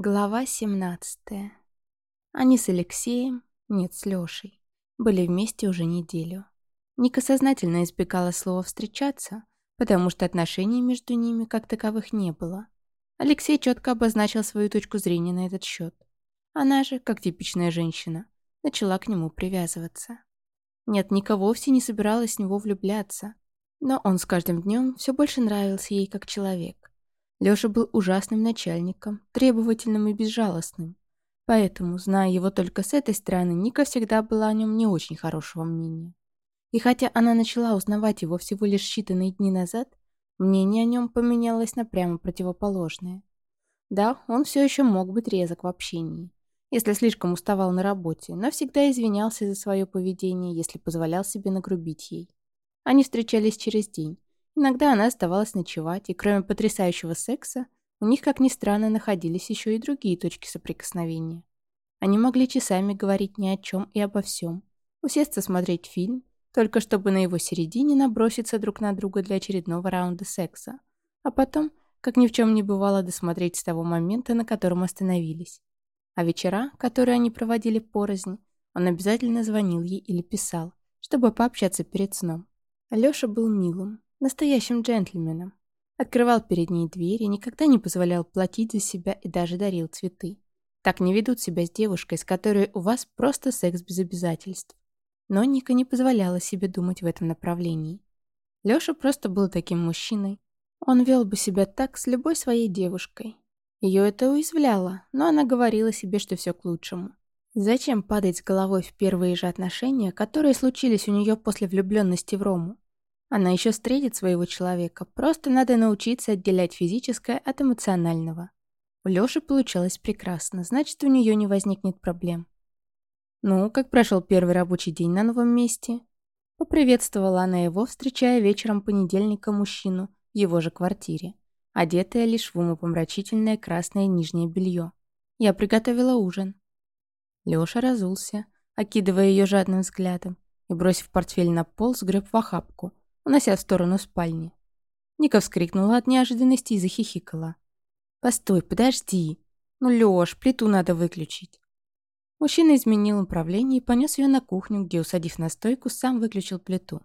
Глава 17. Они с Алексеем, нет, с Лешей, были вместе уже неделю. Ника сознательно избегала слова «встречаться», потому что отношений между ними как таковых не было. Алексей четко обозначил свою точку зрения на этот счет. Она же, как типичная женщина, начала к нему привязываться. Нет, Ника вовсе не собиралась в него влюбляться, но он с каждым днем все больше нравился ей как человек. Лёша был ужасным начальником, требовательным и безжалостным. Поэтому, зная его только с этой стороны, Ника всегда была о нем не очень хорошего мнения. И хотя она начала узнавать его всего лишь считанные дни назад, мнение о нем поменялось на прямо противоположное. Да, он все еще мог быть резок в общении, если слишком уставал на работе, но всегда извинялся за свое поведение, если позволял себе нагрубить ей. Они встречались через день, Иногда она оставалась ночевать, и кроме потрясающего секса, у них, как ни странно, находились еще и другие точки соприкосновения. Они могли часами говорить ни о чем и обо всем, усесться смотреть фильм, только чтобы на его середине наброситься друг на друга для очередного раунда секса, а потом, как ни в чем не бывало, досмотреть с того момента, на котором остановились. А вечера, которые они проводили порознь, он обязательно звонил ей или писал, чтобы пообщаться перед сном. Алёша был милым, настоящим джентльменом. Открывал перед ней дверь и никогда не позволял платить за себя и даже дарил цветы. Так не ведут себя с девушкой, с которой у вас просто секс без обязательств. Но Ника не позволяла себе думать в этом направлении. Лёша просто был таким мужчиной. Он вел бы себя так с любой своей девушкой. Ее это уязвляло, но она говорила себе, что все к лучшему. Зачем падать с головой в первые же отношения, которые случились у нее после влюбленности в Рому? Она еще встретит своего человека, просто надо научиться отделять физическое от эмоционального. У Лёши получалось прекрасно, значит, у нее не возникнет проблем. «Ну, как прошел первый рабочий день на новом месте?» Поприветствовала она его, встречая вечером понедельника мужчину в его же квартире, одетая лишь в умопомрачительное красное нижнее белье. «Я приготовила ужин». Лёша разулся, окидывая ее жадным взглядом, и, бросив портфель на пол, сгреб в охапку, унося в сторону спальни. Ника вскрикнула от неожиданности и захихикала. «Постой, подожди. Ну, Лёш, плиту надо выключить». Мужчина изменил направление и понес ее на кухню, где, усадив на стойку, сам выключил плиту.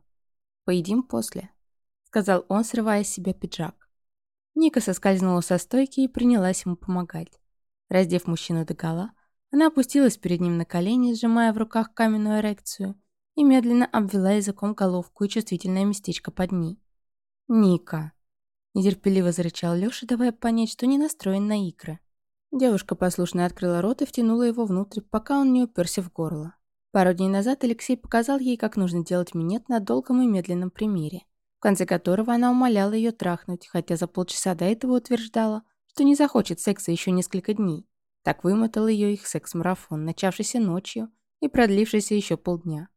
«Поедим после», — сказал он, срывая с себя пиджак. Ника соскользнула со стойки и принялась ему помогать. Раздев мужчину догола, она опустилась перед ним на колени, сжимая в руках каменную эрекцию, и медленно обвела языком головку и чувствительное местечко под ней. «Ника!» – нетерпеливо зарычал Лёша, давая понять, что не настроен на икры. Девушка послушно открыла рот и втянула его внутрь, пока он не уперся в горло. Пару дней назад Алексей показал ей, как нужно делать минет на долгом и медленном примере, в конце которого она умоляла ее трахнуть, хотя за полчаса до этого утверждала, что не захочет секса еще несколько дней. Так вымотал ее их секс-марафон, начавшийся ночью и продлившийся еще полдня.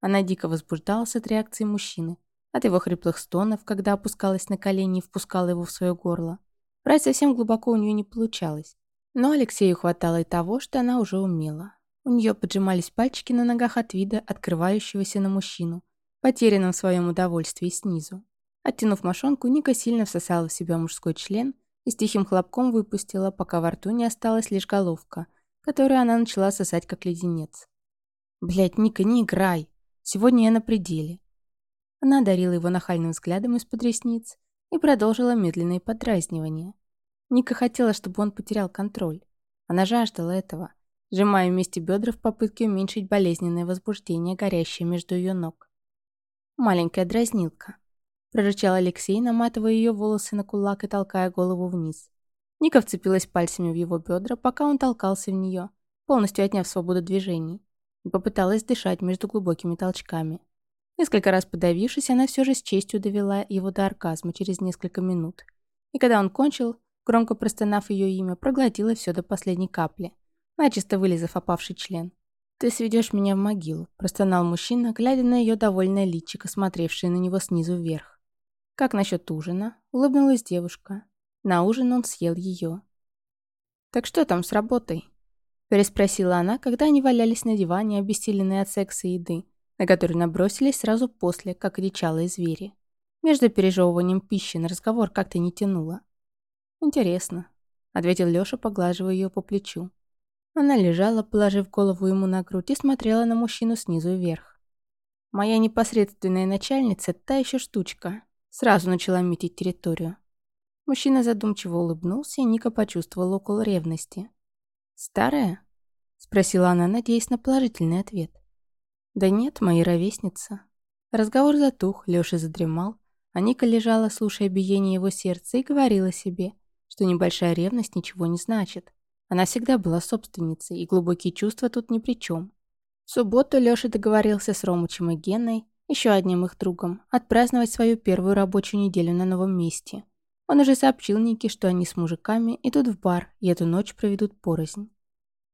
Она дико возбуждалась от реакции мужчины, от его хриплых стонов, когда опускалась на колени и впускала его в свое горло. Брать совсем глубоко у нее не получалось. Но Алексею хватало и того, что она уже умела. У нее поджимались пальчики на ногах от вида, открывающегося на мужчину, потерянном в своем удовольствии снизу. Оттянув мошонку, Ника сильно всосала в себя мужской член и с тихим хлопком выпустила, пока во рту не осталась лишь головка, которую она начала сосать как леденец. «Блядь, Ника, не играй!» Сегодня я на пределе». Она одарила его нахальным взглядом из-под ресниц и продолжила медленное подразнивание. Ника хотела, чтобы он потерял контроль. Она жаждала этого, сжимая вместе бедра в попытке уменьшить болезненное возбуждение, горящее между ее ног. «Маленькая дразнилка», — прорычал Алексей, наматывая ее волосы на кулак и толкая голову вниз. Ника вцепилась пальцами в его бедра, пока он толкался в нее, полностью отняв свободу движений и попыталась дышать между глубокими толчками. Несколько раз подавившись, она все же с честью довела его до оргазма через несколько минут. И когда он кончил, громко простонав ее имя, проглотила все до последней капли, начисто вылезав опавший член. «Ты сведешь меня в могилу», – простонал мужчина, глядя на ее довольное личико, смотревшее на него снизу вверх. «Как насчет ужина?» – улыбнулась девушка. На ужин он съел ее. «Так что там с работой?» Переспросила она, когда они валялись на диване, обессиленные от секса и еды, на который набросились сразу после, как кричала звери. Между пережевыванием пищи на разговор как-то не тянуло. Интересно. — ответил Лёша, поглаживая её по плечу. Она лежала, положив голову ему на грудь и смотрела на мужчину снизу вверх. Моя непосредственная начальница — та ещё штучка. Сразу начала метить территорию. Мужчина задумчиво улыбнулся, и Ника почувствовала около ревности. «Старая?» — спросила она, надеясь на положительный ответ. «Да нет, моя ровесница». Разговор затух, Лёша задремал, а Ника лежала, слушая биение его сердца, и говорила себе, что небольшая ревность ничего не значит. Она всегда была собственницей, и глубокие чувства тут ни при чем. В субботу Лёша договорился с Ромычем и Геной, еще одним их другом, отпраздновать свою первую рабочую неделю на новом месте. Он уже сообщил Нике, что они с мужиками идут в бар и эту ночь проведут порознь.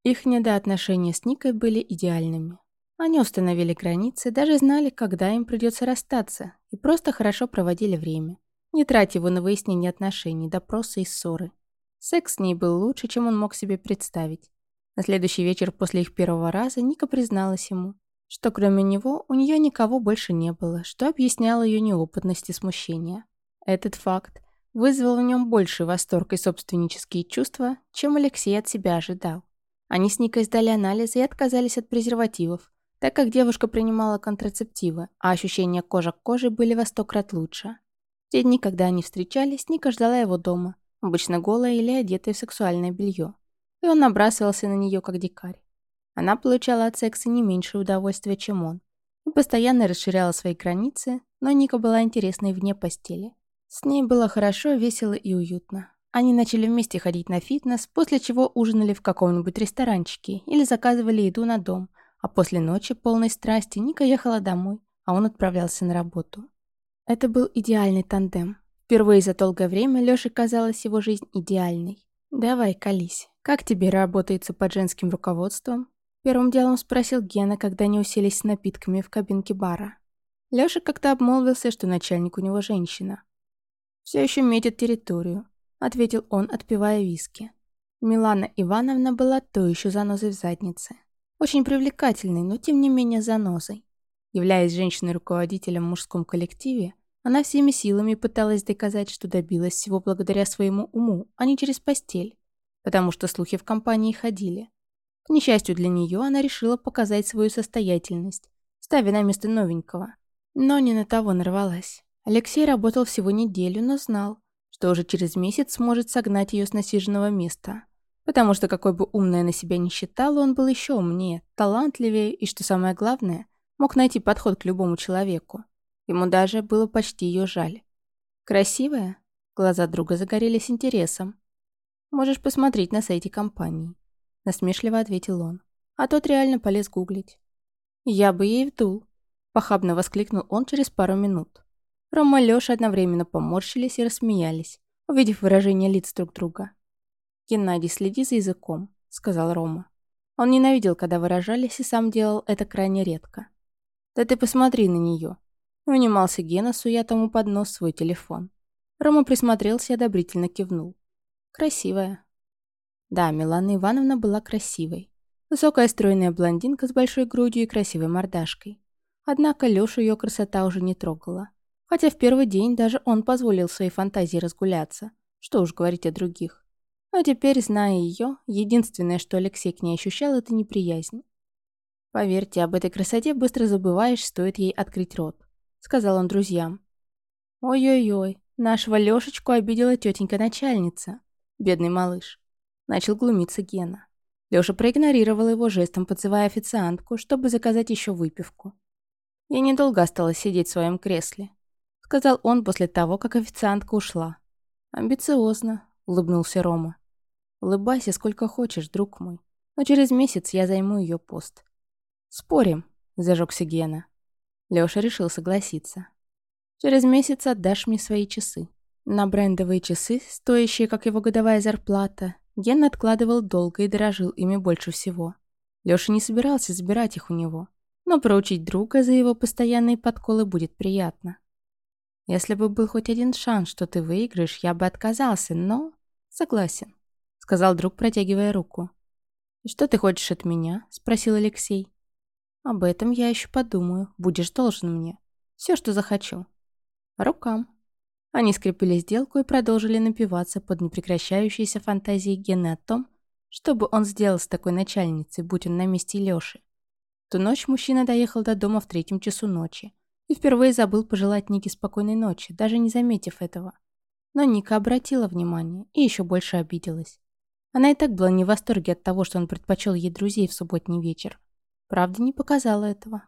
Их недоотношения с Никой были идеальными. Они установили границы, даже знали, когда им придется расстаться, и просто хорошо проводили время, не тратя его на выяснение отношений, допросы и ссоры. Секс с ней был лучше, чем он мог себе представить. На следующий вечер после их первого раза Ника призналась ему, что кроме него у нее никого больше не было, что объясняло ее неопытность и смущение. Этот факт вызвал в нем больше восторг и собственнические чувства, чем Алексей от себя ожидал. Они с Никой сдали анализы и отказались от презервативов, так как девушка принимала контрацептивы, а ощущения кожа к коже были во сто крат лучше. В те дни, когда они встречались, Ника ждала его дома, обычно голая или одетая в сексуальное белье, и он набрасывался на нее как дикарь. Она получала от секса не меньше удовольствия, чем он, и постоянно расширяла свои границы, но Ника была интересной вне постели. С ней было хорошо, весело и уютно. Они начали вместе ходить на фитнес, после чего ужинали в каком-нибудь ресторанчике или заказывали еду на дом, а после ночи полной страсти Ника ехала домой, а он отправлялся на работу. Это был идеальный тандем. Впервые за долгое время Лёше казалась его жизнь идеальной. «Давай, колись. Как тебе работается под женским руководством?» Первым делом спросил Гена, когда они уселись с напитками в кабинке бара. Лёша как-то обмолвился, что начальник у него женщина. «Все еще метит территорию», — ответил он, отпивая виски. Милана Ивановна была то еще занозой в заднице. Очень привлекательной, но тем не менее занозой. Являясь женщиной-руководителем в мужском коллективе, она всеми силами пыталась доказать, что добилась всего благодаря своему уму, а не через постель, потому что слухи в компании ходили. К несчастью для нее, она решила показать свою состоятельность, ставя на место новенького. Но не на того нарвалась. Алексей работал всего неделю, но знал, что уже через месяц сможет согнать ее с насиженного места – Потому что какой бы умной она себя не считала, он был еще умнее, талантливее и, что самое главное, мог найти подход к любому человеку. Ему даже было почти ее жаль. «Красивая?» Глаза друга загорелись интересом. «Можешь посмотреть на сайте компании», — насмешливо ответил он. А тот реально полез гуглить. «Я бы ей вдул», — похабно воскликнул он через пару минут. Рома и Лёша одновременно поморщились и рассмеялись, увидев выражение лиц друг друга. «Геннадий, следи за языком», — сказал Рома. Он ненавидел, когда выражались, и сам делал это крайне редко. «Да ты посмотри на нее. Унимался Гена, суя тому под нос свой телефон. Рома присмотрелся и одобрительно кивнул. «Красивая». Да, Милана Ивановна была красивой. Высокая стройная блондинка с большой грудью и красивой мордашкой. Однако Лёшу ее красота уже не трогала. Хотя в первый день даже он позволил своей фантазии разгуляться. Что уж говорить о других. Но теперь, зная ее, единственное, что Алексей к ней ощущал, это неприязнь. «Поверьте, об этой красоте быстро забываешь, стоит ей открыть рот», — сказал он друзьям. «Ой-ой-ой, нашего Лешечку обидела тетенька-начальница. Бедный малыш». Начал глумиться Гена. Лёша проигнорировал его жестом, подзывая официантку, чтобы заказать еще выпивку. «Я недолго осталась сидеть в своем кресле», — сказал он после того, как официантка ушла. «Амбициозно», — улыбнулся Рома. Улыбайся сколько хочешь, друг мой. Но через месяц я займу ее пост. Спорим, зажегся Гена. Леша решил согласиться. Через месяц отдашь мне свои часы. На брендовые часы, стоящие, как его годовая зарплата, Ген откладывал долго и дорожил ими больше всего. Леша не собирался забирать их у него, но проучить друга за его постоянные подколы будет приятно. Если бы был хоть один шанс, что ты выиграешь, я бы отказался, но... Согласен сказал друг, протягивая руку. «И что ты хочешь от меня?» – спросил Алексей. «Об этом я еще подумаю. Будешь должен мне. Все, что захочу». «Рукам». Они скрепили сделку и продолжили напиваться под непрекращающиеся фантазии Гены о том, что бы он сделал с такой начальницей, будь он на месте Лёши. Ту ночь мужчина доехал до дома в третьем часу ночи и впервые забыл пожелать Нике спокойной ночи, даже не заметив этого. Но Ника обратила внимание и еще больше обиделась. Она и так была не в восторге от того, что он предпочел ей друзей в субботний вечер. Правда, не показала этого.